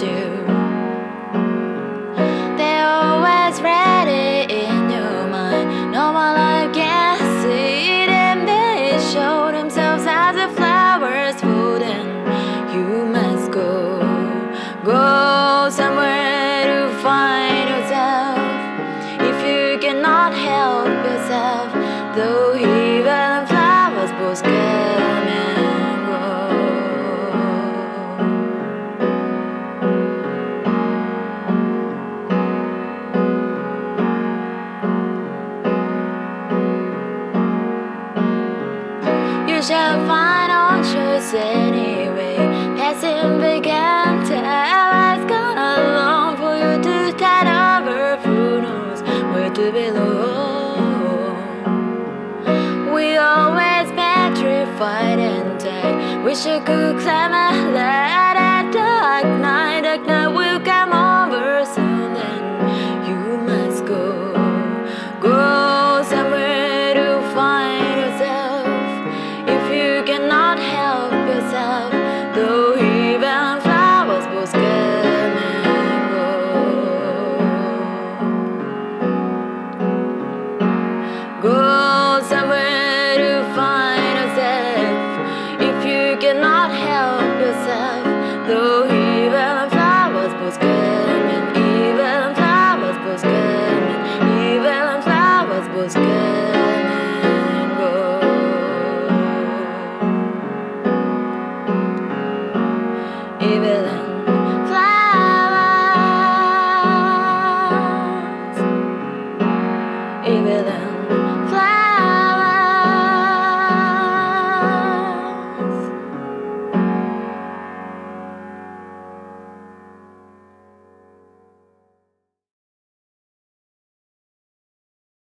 They're always ready in your mind. No one life can see them. They show themselves as the flowers for. You must go, go somewhere to find yourself. If you cannot help yourself, though. You shall find all choice anyway. Passing began to has gone along for you to tide over. Who knows where to belong? We always petrified and died. Wish I could climb a ladder. Dark night, dark night